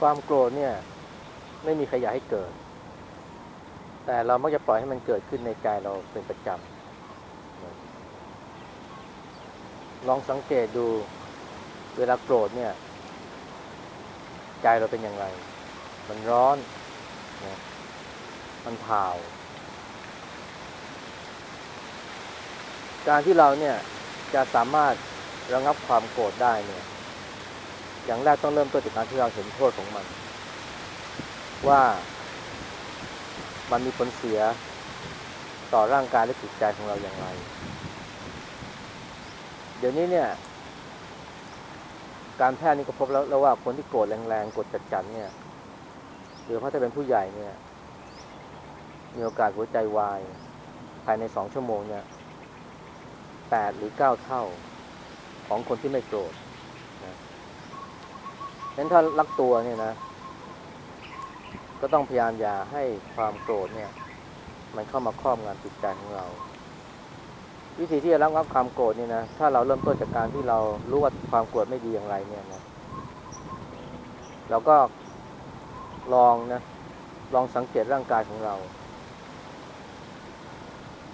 ความโกรธเนี่ย ไม่มีใครอยากให้เกิด แต่เรามักจะปล่อยให้มันเกิดขึ้นในใจเราเป็นประจำลองสังเกตดู เวลาโกรธเนี่ยใจเราเป็นอย่างไร มันร้อนนะมันเผาการที่เราเนี่ยจะสามารถระงับความโกรธได้เนี่ย อย่างแรกต้องเริ่มต้นจากการที่เราเห็นโทษของมัน ว่ามันมีผลเสียต่อร่างกายและจิตใจของเราอย่างไร เดี๋ยวนี้เนี่ย การแพทย์นี่ก็พบแล้วแล้วว่าคนที่โกรธแรงๆกดจัดๆเนี่ยหรือเพาะถ้าเป็นผู้ใหญ่เนี่ย มีโอกาสหัวใจวาย ภายในสองชั่วโมงเนี่ยแปดหรือเก้าเท่าของคนที่ไม่โกรธ นั้นถ้ารักตัวเนี่ยนะ ก็ต้องพยายามอย่าให้ความโกรธเนี่ย มันเข้ามาครอบงำจิตใจของเรา วิธีที่จะรับความโกรธนี่นะ ถ้าเราเริ่มต้นจากการที่เรารู้ว่าความโกรธไม่ดีอย่างไรเนี่ยนะ เราก็ลองนะ ลองสังเกตร่างกายของเรา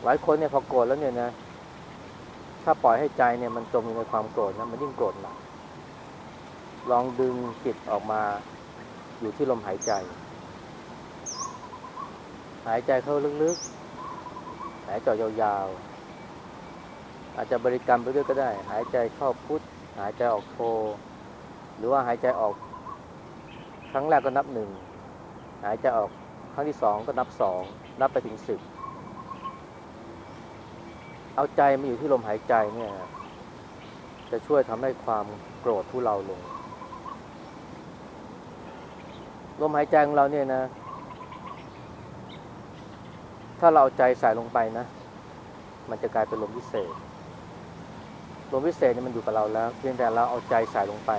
หลายคนเนี่ยพอโกรธแล้วเนี่ยนะ ถ้าปล่อยให้ใจเนี่ยมันจมอยู่ในความโกรธนะมันยิ่งโกรธหนัก ลองดึงจิตออกมาอยู่ที่ลมหายใจ หายใจเข้าลึกๆ หายใจยาวๆ อาจจะบริกรรมไปด้วยก็ได้ หายใจเข้าพุทหายใจออกโทหรือว่าหายใจออก ครั้งแรกก็นับหนึ่ง หายใจออกครั้งที่สองก็นับสอง นับไปถึงสิบเอาใจมาอยู่ที่ลมหายใจเนี่ย จะช่วยทำให้ความโกรธทุเราลง ลมหายใจของเราเนี่ยนะ ถ้าเราเอาใจใส่ลงไปนะ มันจะกลายเป็นลมพิเศษ ลมพิเศษเนี่ยมันอยู่กับเราแล้ว เพียงแต่เราเอาใจใส่ลงไป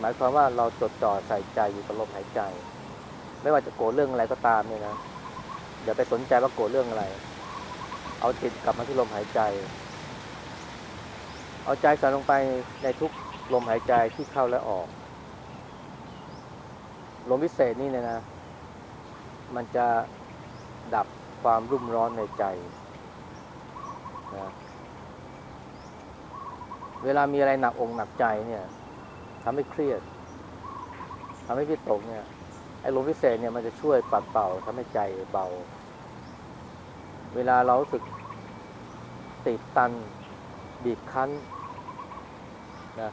หมายความว่าเราจดจ่อใส่ใจอยู่กับลมหายใจ ไม่ว่าจะโกรธเรื่องอะไรก็ตามเนี่ยนะอย่าไปสนใจว่าโกรธเรื่องอะไร เอาจิตกลับมาที่ลมหายใจ เอาใจใส่ลงไปในทุกลมหายใจที่เข้าและออก ลมพิเศษนี่เนี่ยนะ มันจะดับความรุ่มร้อนในใจนะเวลามีอะไรหนักองค์หนักใจเนี่ยทำให้เครียดทำให้พิตกเนี่ยไอ้ลมพิเศษเนี่ยมันจะช่วยปัดเป่าทำให้ใจเบา เวลาเราสึกติดตันบีบคั้นนะ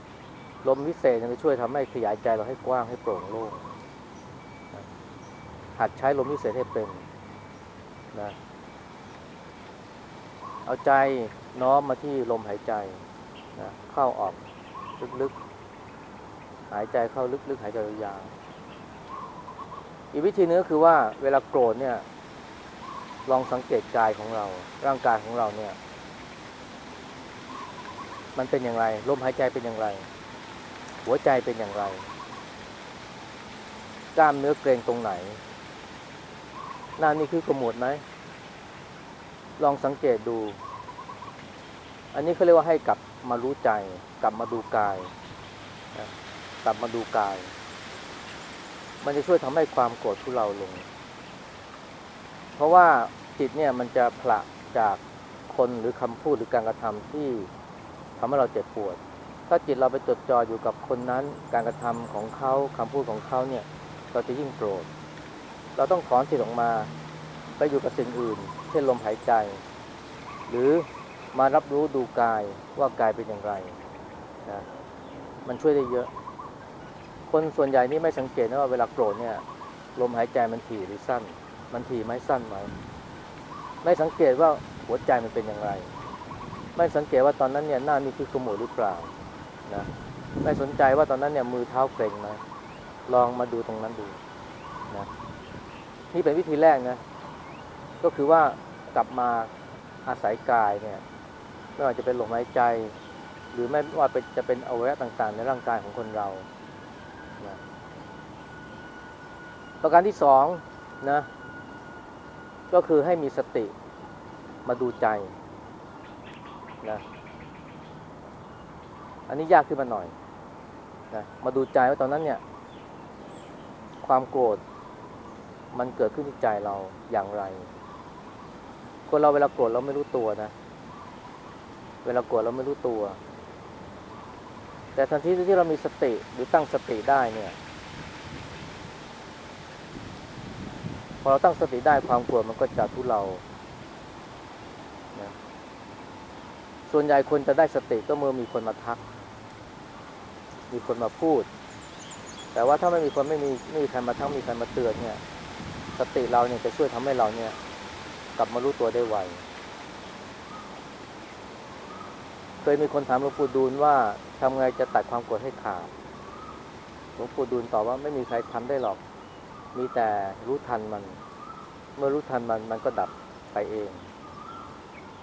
ลมพิเศษจะช่วยทำให้ขยายใจเราให้กว้างให้โปร่งโล่ง หัดใช้ลมพิเศษให้เป็นนะเอาใจน้อมมาที่ลมหายใจนะเข้าออกลึกๆ หายใจเข้าลึกๆ หายใจยาวอีกวิธีนึงก็คือว่าเวลาโกรธเนี่ย ลองสังเกตกายของเรา ร่างกายของเราเนี่ย มันเป็นอย่างไร ลมหายใจเป็นอย่างไร หัวใจเป็นอย่างไร กล้ามเนื้อเกรงตรงไหน หน้านี่คือกระหมวดไหม ลองสังเกตดู อันนี้เขาเรียกว่าให้กลับมารู้ใจ กลับมาดูกาย กลับมาดูกาย มันจะช่วยทำให้ความโกรธทุเราลง เพราะว่าจิตเนี่ยมันจะผละจากคนหรือคำพูดหรือการกระทำที่ทำให้เราเจ็บปวด ถ้าจิตเราไปจดจ่ออยู่กับคนนั้น การกระทำของเขาคำพูดของเขาเนี่ย เราจะยิ่งโกรธ เราต้องถอนจิตออกมาไปอยู่กับสิ่งอื่น เช่นลมหายใจ หรือมารับรู้ดูกายว่ากายเป็นอย่างไรนะมันช่วยได้เยอะ คนส่วนใหญ่นี่ไม่สังเกตนะว่าเวลาโกรธเนี่ย ลมหายใจมันถี่หรือสั้น มันถี่ไหมสั้นไหมไม่สังเกตว่าหัวใจมันเป็นอย่างไร ไม่สังเกตว่าตอนนั้นเนี่ยหน้ามีคือกระหมูหรือเปล่านะไม่สนใจว่าตอนนั้นเนี่ยมือเท้าเกร็งไหมลองมาดูตรงนั้นดูนะ นี่เป็นวิธีแรกนะ ก็คือว่ากลับมาอาศัยกายเนี่ยไม่ว่าจะเป็นลมหายใจ หรือไม่ว่าเป็นจะเป็นอวัยวะต่างๆ ในร่างกายของคนเรานะประการที่สองนะ ก็คือให้มีสติมาดูใจนะอันนี้ยากขึ้นมาหน่อยนะมาดูใจว่าตอนนั้นเนี่ย ความโกรธ มันเกิดขึ้นที่ใจเราอย่างไร คนเราเวลาโกรธเราไม่รู้ตัวนะ เวลาโกรธเราไม่รู้ตัว แต่ทันทีที่เรามีสติหรือตั้งสติได้เนี่ย พอเราตั้งสติได้ความโกรธมันก็จะทุเลานะส่วนใหญ่คนจะได้สติก็เมื่อมีคนมาทัก มีคนมาพูดแต่ว่าถ้าไม่มีคนไม่มีไม่มีใครมาทักมีใครมาเตือนเนี่ย สติเราเนี่ยจะช่วยทำให้เราเนี่ยกลับมารู้ตัวได้ไวเคยมีคนถามหลวงปู่ดูลว่าทำไงจะตัดความโกรธให้ขาดหลวงปู่ดูลตอบว่าไม่มีใครทำได้หรอก มีแต่รู้ทันมัน เมื่อรู้ทันมันมันก็ดับไปเอง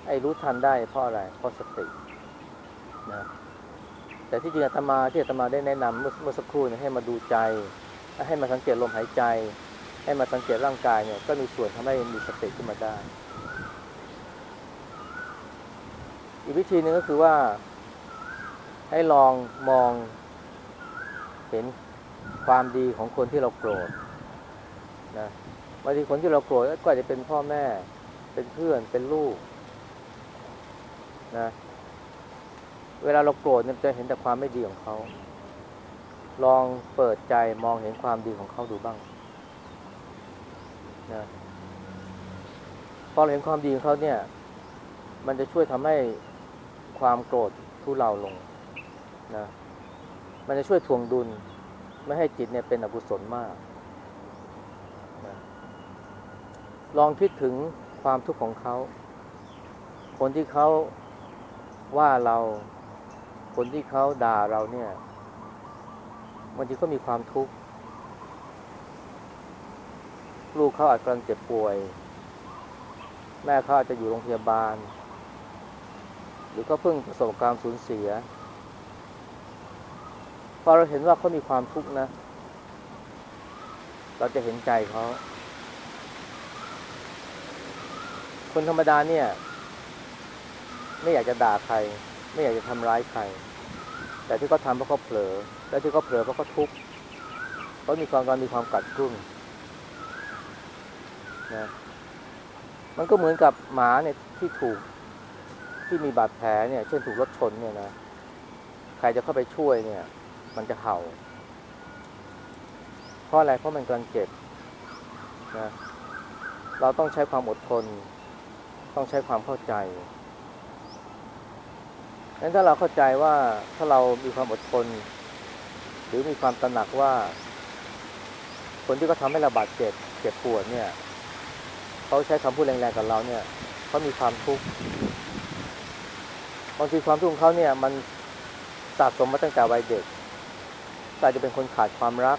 ไอ้รู้ทันได้เพราะอะไรเพราะสตินะแต่ที่จริงอาตมาที่อาตมาได้แนะนำเมื่อเมื่อสักครู่เนี่ยให้มาดูใจ ให้มาสังเกตลมหายใจ ให้มาสังเกตร่างกายเนี่ยก็มีส่วนทำให้มีสติขึ้นมาได้ อีกวิธีหนึ่งก็คือว่า ให้ลองมองเห็นความดีของคนที่เราโกรธนะบางทีคนที่เราโกรธก็อาจจะเป็นพ่อแม่ เป็นเพื่อนเป็นลูกนะเวลาเราโกรธเนี่ยจะเห็นแต่ความไม่ดีของเขา ลองเปิดใจมองเห็นความดีของเขาดูบ้าง นะพอเราเห็นความดีของเขาเนี่ย มันจะช่วยทำให้ความโกรธทุเลาลงนะมันจะช่วยทวงดุล ไม่ให้จิตเนี่ยเป็นอกุศลมากนะลองคิดถึงความทุกข์ของเขา คนที่เขาว่าเรา คนที่เขาด่าเราเนี่ยบางทีก็มีความทุกข์ ลูกเขาอาจกำลังเจ็บป่วย แม่เขาอาจจะอยู่โรงพยาบาล หรือก็เพิ่งประสบการสูญเสีย พอเราเห็นว่าเขามีความทุกข์นะ เราจะเห็นใจเขา คนธรรมดาเนี่ย ไม่อยากจะด่าใคร ไม่อยากจะทำร้ายใคร แต่ที่เขาทำเพราะเขาเผลอ และที่เขาเผลอเพราะเขาทุกข์เขามีความการมีความกัดกรุ่น นะมันก็เหมือนกับหมาเนี่ยที่ถูกที่มีบาดแผลเนี่ย เช่นถูกรถชนเนี่ยนะใครจะเข้าไปช่วยเนี่ย มันจะเห่า เพราะอะไรเพราะมันกำลังเจ็บนะเราต้องใช้ความอดทน ต้องใช้ความเข้าใจงั้นถ้าเราเข้าใจว่าถ้าเรามีความอดทน หรือมีความตระหนักว่า คนที่เขาทาให้เราบาดเจ็บเจ็บปวดเนี่ย เขาใช้คำพูดแรงๆกับเราเนี่ยเขามีความทุกข์บางทีความทุกข์ของเขาเนี่ยมันสะสมมาตั้งแต่วัยเด็กอาจจะเป็นคนขาดความรัก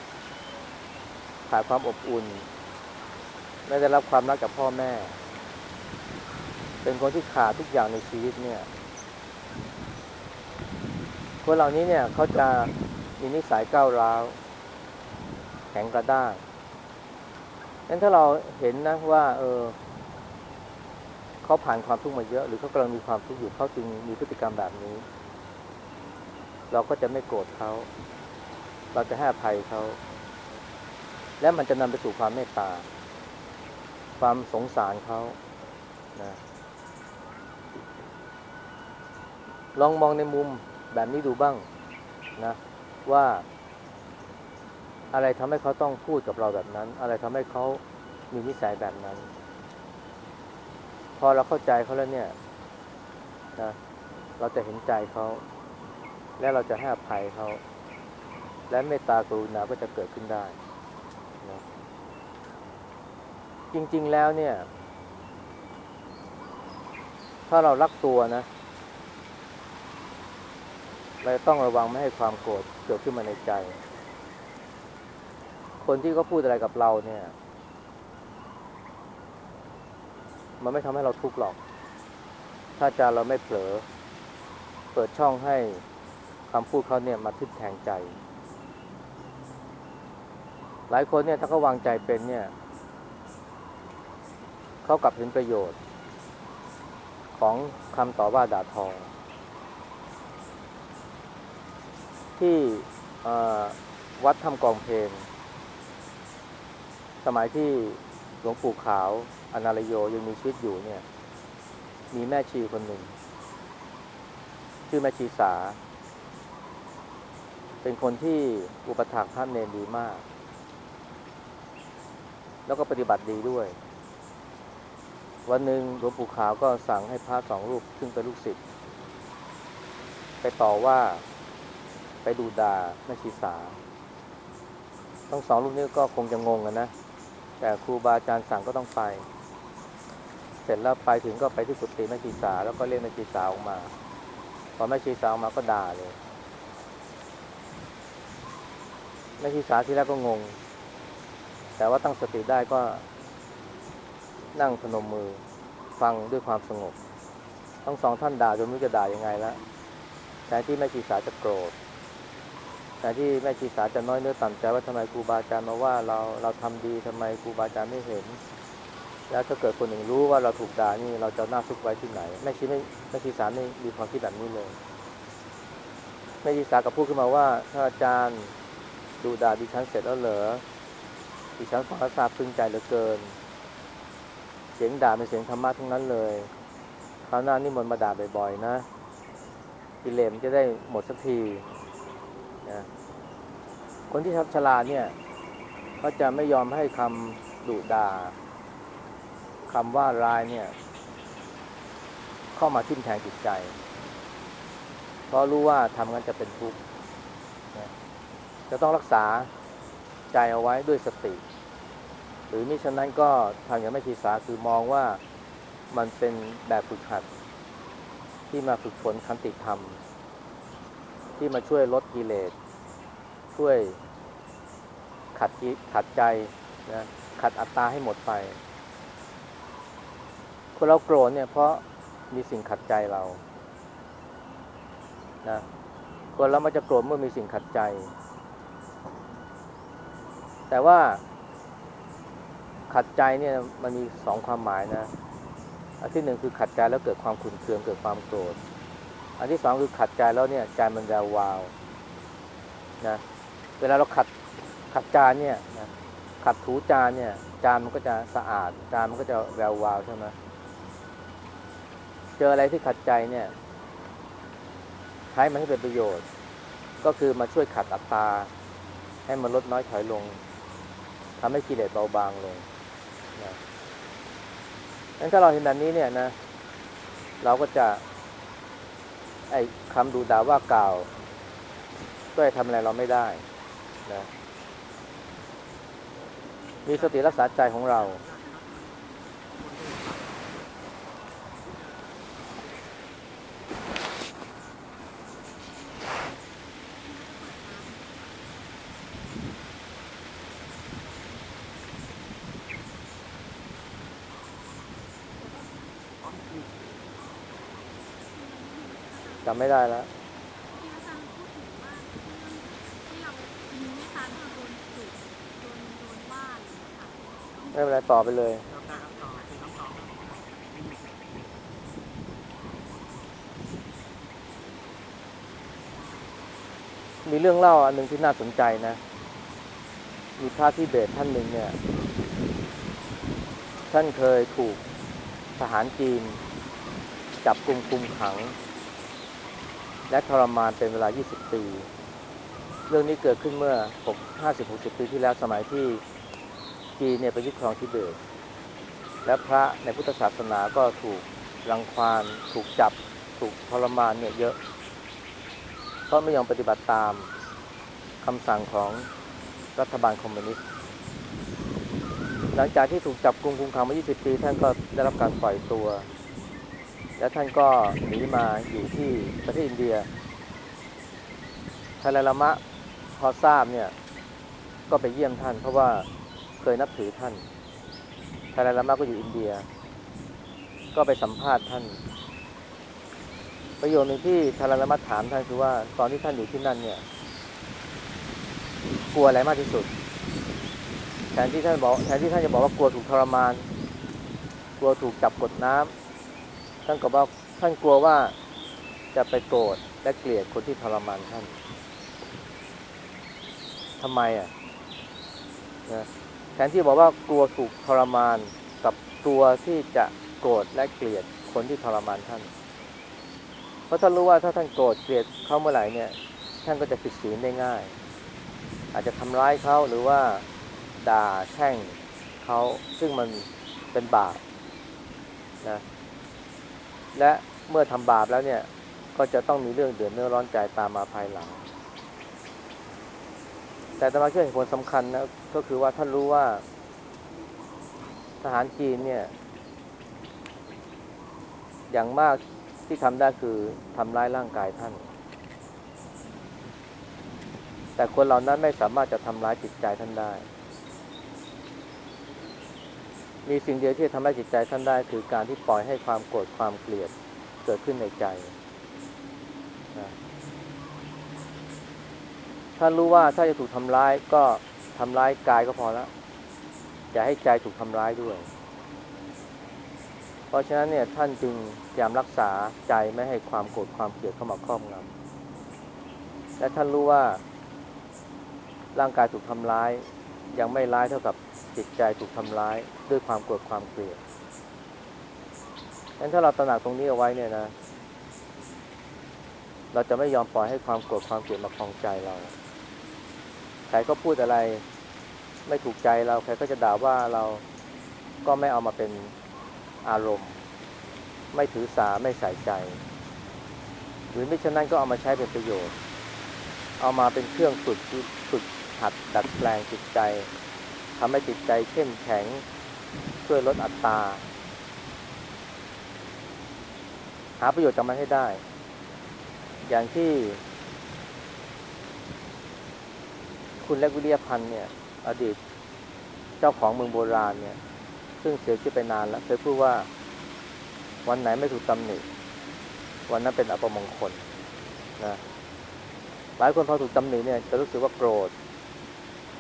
ขาดความอบอุ่น ไม่ได้รับความรักจากพ่อแม่ เป็นคนที่ขาดทุกอย่างในชีวิตเนี่ยคนเหล่านี้เนี่ยเขาจะมีนิสัยก้าวร้าว แข็งกระด้าง งั้นถ้าเราเห็นนะว่า เออเขาผ่านความทุกข์มาเยอะ หรือเขากำลังมีความทุกข์อยู่เขาจึงมีพฤติกรรมแบบนี้ เราก็จะไม่โกรธเขาเราจะให้อภัยเขา และมันจะนำไปสู่ความเมตตา ความสงสารเขานะลองมองในมุมแบบนี้ดูบ้างนะ ว่า อะไรทำให้เขาต้องพูดกับเราแบบนั้น อะไรทำให้เขามีนิสัยแบบนั้น พอเราเข้าใจเขาแล้วเนี่ยนะเราจะเห็นใจเขา และเราจะให้อภัยเขา และเมตตากรุณาก็จะเกิดขึ้นได้นะจริง ๆ แล้วเนี่ย ถ้าเรารักตัวนะเราต้องระวังไม่ให้ความโกรธเกิดขึ้นมาในใจ คนที่เขาพูดอะไรกับเราเนี่ย มันไม่ทำให้เราทุกข์หรอก ถ้าใจเราไม่เผลอ เปิดช่องให้คำพูดเขาเนี่ยมาทิ่มแทงใจ หลายคนเนี่ยถ้าเขาวางใจเป็นเนี่ย เขากลับเห็นประโยชน์ ของคำต่อว่าด่าทอ ที่วัดทำกองเพลง สมัยที่หลวงปู่ขาวอนาลโยยังมีชีวิตอยู่เนี่ย มีแม่ชีคนหนึ่ง ชื่อแม่ชีสา เป็นคนที่อุปถัมภ์ท่านเนรดีมาก แล้วก็ปฏิบัติดีด้วย วันหนึ่งหลวงปู่ขาวก็สั่งให้พระสองรูปซึ่งเป็นลูกศิษย์ไปต่อว่าไปดูดาแม่ชีสาทั้งสองรูปนี้ก็คงจะงงกันนะ แต่ครูบาอาจารย์สั่งก็ต้องไป เสร็จแล้วไปถึงก็ไปที่กุฏิแม่ชีสาแล้วก็เรียกแม่ชีสาออกมา พอแม่ชีสาออกมาก็ด่าเลยแม่ชีสาที่แรกก็งง แต่ว่าตั้งสติได้ก็นั่งพนมมือฟังด้วยความสงบ ทั้งสองท่านด่าจนไม่รู้จะด่ายังไงแล้วแทนที่แม่ชีสาจะโกรธ แทนที่แม่ชีสาจะน้อยเนื้อต่ำใจว่าทำไมครูบาอาจารย์มาว่าเราเราทำดีทำไมครูบาอาจารย์ไม่เห็น แล้วถ้าเกิดคนหนึ่งรู้ว่าเราถูกด่านี่เราจะหน้าซุกไว้ที่ไหนแม่ชีไม่แม่ชีสาไม่มีความคิดแบบนี้เลยแม่ชีสาก็พูดขึ้นมาว่าถ้าอาจารย์ดูด่าดิฉันเสร็จแล้วเหรอดิฉันฟังแล้วซาบซึ้งใจเหลือเกิน เสียงด่าเป็นเสียงธรรมะทั้งนั้นเลยคราวหน้านี่มนต์มาด่าบ่อยๆนะกิเลสมันจะได้หมดสักที นะคนที่ชักฉลาดเนี่ยก็จะไม่ยอมให้คำดุด่าคำว่าร้ายเนี่ย เข้ามาทิ่มแทงจิตใจ เพราะรู้ว่าทำงั้นจะเป็นทุกข์จะต้องรักษาใจเอาไว้ด้วยสติ หรือมิฉะนั้นก็ทางอย่างไม่ชีสาคือมองว่ามันเป็นแบบฝึกหัดที่มาฝึกฝนคันติธรรม ที่มาช่วยลดกิเลส ช่วยขัดขัดใจนะขัดอัตตาให้หมดไป คนเราโกรธเนี่ยเพราะมีสิ่งขัดใจเรานะคนเรามันจะโกรธเมื่อมีสิ่งขัดใจ แต่ว่า ขัดใจเนี่ยมันมีสองความหมายนะอันที่หนึ่งคือขัดใจแล้วเกิดความขุ่นเคืองเกิดความโกรธ อันที่สองคือขัดใจแล้วเนี่ยใจมันแวววาวนะเวลาเราขัดขัดจานเนี่ยนะขัดถูจานเนี่ย จานมันก็จะสะอาด จานมันก็จะแวววาวใช่ไหมเจออะไรที่ขัดใจเนี่ย ใช้มันให้เป็นประโยชน์ ก็คือมาช่วยขัดอัตตาให้มันลดน้อยถอยลงทำให้กิเลสเบาบางลงนะงั้นถ้าเราเห็นแบบนี้เนี่ยนะ เราก็จะ ไอ้คำดูด่าว่ากล่าว ก็จะทำอะไรเราไม่ได้นะมีสติรักษาใจของเรา จำไม่ได้แล้ว ที่อาจารย์พูดถึงว่าที่เรามีเมตตาที่เราโดนดุโดนโดนว่ไรอย่างเงี้ยค่ะไม่เป็นไรต่อไปเลยมีเรื่องเล่าอันหนึ่งที่น่าสนใจนะ มีพระที่เบสท่านหนึ่งเนี่ย ท่านเคยถูกทหารจีน จับกลุ่มคุมขัง และทรมานเป็นเวลา 20 ปี เรื่องนี้เกิดขึ้นเมื่อ 50-60 ปีที่แล้วสมัยที่จีนเนี่ยไปยึดครองทิเบต และพระในพุทธศาสนาก็ถูกรังควานถูกจับ ถูกทรมานเนี่ยเยอะ เพราะไม่ยอมปฏิบัติตามคำสั่งของรัฐบาลคอมมิวนิสต์ หลังจากที่ถูกจับกุมคุมขังมา 20 ปี ท่านก็ได้รับการปล่อยตัว และท่านก็หนีมาอยู่ที่ประเทศอินเดียทาลาลามะพอทราบเนี่ยก็ไปเยี่ยมท่าน เพราะว่าเคยนับถือท่านทาลาลามะก็อยู่อินเดีย ก็ไปสัมภาษณ์ท่าน ประโยชน์หนึ่งที่ทาราลามัตถามท่านคือว่าตอนที่ท่านอยู่ที่นั่นเนี่ย กลัวอะไรมากที่สุดแทนที่ท่านบอกแทนที่ท่านจะบอกว่ากลัวถูกทรมาน กลัวถูกจับกดน้ำ ท่านก็บอกท่านกลัวว่าจะไปโกรธและเกลียดคนที่ทรมานท่านทำไมอะนะแทนที่บอกว่ากลัวถูกทรมานกับกลัวที่จะโกรธและเกลียดคนที่ทรมานท่าน เพราะท่านรู้ว่าถ้าท่านโกรธเกลียดเขาเมื่อไหร่เนี่ย ท่านก็จะผิดศีลได้ง่าย อาจจะทำร้ายเขาหรือว่าด่าแช่งเขาซึ่งมันเป็นบาปนะ และเมื่อทำบาปแล้วเนี่ยก็จะต้องมีเรื่องเดือดเนื้อร้อนใจตามมาภายหลัง แต่ตมาเชื่อเหตุผลสำคัญนะก็คือว่าท่านรู้ว่า ทหารจีนเนี่ย อย่างมากที่ทำได้คือทำร้ายร่างกายท่าน แต่คนเหล่านั้นไม่สามารถจะทำร้ายจิตใจท่านได้ มีสิ่งเดียวที่ทำให้จิตใจท่านได้ คือการที่ปล่อยให้ความโกรธความเกลียดเกิดขึ้นในใจท่านรู้ว่าถ้าจะถูกทำร้ายก็ทำร้ายกายก็พอแล้วอย่าให้ใจถูกทำร้ายด้วย เพราะฉะนั้นเนี่ยท่านจึงพยายามรักษาใจไม่ให้ความโกรธความเกลียดเข้ามาครอบงำและท่านรู้ว่าร่างกายถูกทำร้ายยังไม่ร้ายเท่ากับ จิตใจถูกทำร้ายด้วยความโกรธความเกลียดงั้นถ้าเราตระหนักตรงนี้เอาไว้เนี่ยนะ เราจะไม่ยอมปล่อยให้ความโกรธความเกลียดมาคลองใจเรา ใครก็พูดอะไร ไม่ถูกใจเรา ใครก็จะด่าว่าเราก็ไม่เอามาเป็นอารมณ์ ไม่ถือสาไม่ใส่ใจ หรือไม่ฉะนั้นก็เอามาใช้เป็นประโยชน์ เอามาเป็นเครื่องฝึกฝึกหัดดัดแปลงจิตใจ ทำให้จิตใจเข้มแข็ง ช่วยลดอัตราหาประโยชน์จากมันให้ได้ อย่างที่ คุณเล็กวิริยพันธ์เนี่ย อดีตเจ้าของเมืองโบราณเนี่ย ซึ่งเสียชีวิตไปนานแล้วเคยพูดว่าวันไหนไม่ถูกตำหนิวันนั้นเป็นอัปมงคลนะหลายคนพอถูกตำหนิเนี่ยจะรู้สึกว่าโกรธ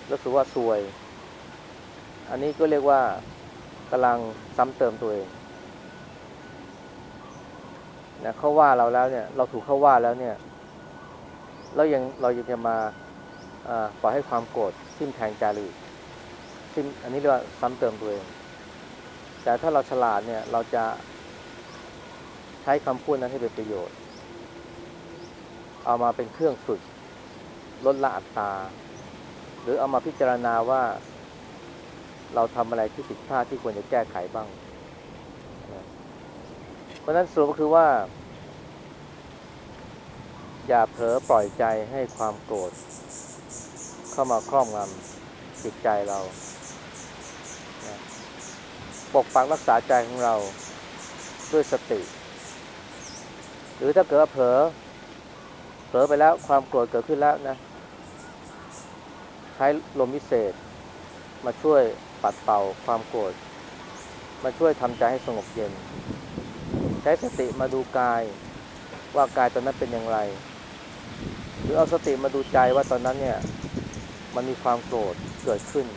รู้สึกว่าซวย อันนี้ก็เรียกว่ากำลังซ้ำเติมตัวเองนะเขาว่าเราแล้วเนี่ย เราถูกเขาว่าแล้วเนี่ย เรายังเรายังจะมาปล่อยให้ความโกรธทิ่มแทงใจเราอีกทิ่มอันนี้เรียกว่าซ้ำเติมตัวเอง แต่ถ้าเราฉลาดเนี่ยเราจะใช้คำพูดนั้นให้เป็นประโยชน์ เอามาเป็นเครื่องฝึกลดละอัตราหรือเอามาพิจารณาว่า เราทำอะไรที่ผิดพลาดที่ควรจะแก้ไขบ้างนะเพราะฉะนั้นสรุปก็คือว่า อย่าเผลอปล่อยใจให้ความโกรธ เข้ามาครอบงำจิตใจเรานะปกปักรักษาใจของเราด้วยสติ หรือถ้าเกิดเผลอเผลอไปแล้วความโกรธเกิดขึ้นแล้วนะ ใช้ลมวิเศษมาช่วย ปัดเป่าความโกรธมาช่วยทำใจให้สงบเย็น ใช้สติมาดูกายว่ากายตอนนั้นเป็นอย่างไร หรือเอาสติมาดูใจว่าตอนนั้นเนี่ย มันมีความโกรธเกิดขึ้น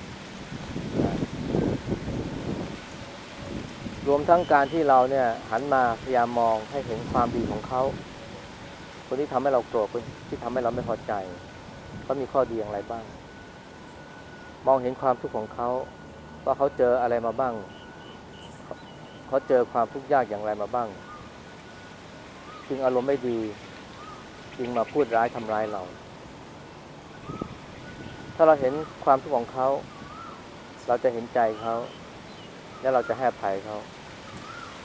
รวมทั้งการที่เราเนี่ยหันมาพยายามมองให้เห็นความดีของเขา คนที่ทำให้เราโกรธคนที่ทำให้เราไม่พอใจเขามีข้อดีอย่างไรบ้าง มองเห็นความทุกข์ของเขา ว่าเขาเจออะไรมาบ้าง เขาเจอความทุกข์ยากอย่างไรมาบ้าง จึงอารมณ์ไม่ดี จึงมาพูดร้ายทำร้ายเรา ถ้าเราเห็นความทุกข์ของเขา เราจะเห็นใจเขา และเราจะให้ภัยเขา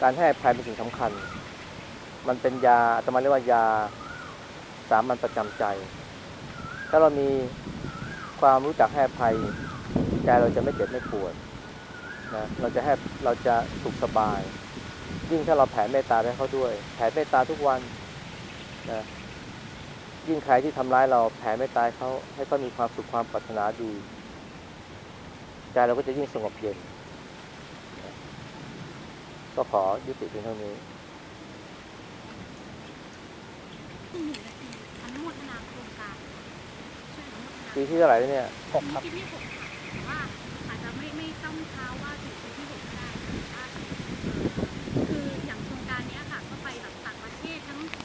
การให้ภัยเป็นสิ่งสำคัญ มันเป็นยาอาตมาเรียกว่ายาสามัญประจำใจ ถ้าเรามีความรู้จักให้ภัย ใจเราจะไม่เจ็บไม่ปวดนะเราจะให้เราจะสุขสบาย ยิ่งถ้าเราแผ่เมตตาให้เขาด้วย แผ่เมตตาทุกวันนะยิ่งใครที่ทำร้ายเราแผ่เมตตาให้เขาให้เขามีความสุขความปรารถนาดีใจเราก็จะยิ่งสงบเย็นนะก็ขอยุติเพียงเท่านี้ที่หนึ่งนาทีอนุโมทนาโครงการช่วยอนุโมทนาปีที่เท่าไหร่แล้วเนี่ยหกครับ ว่าอาจจะไม่ไม่ต้องท้าว่า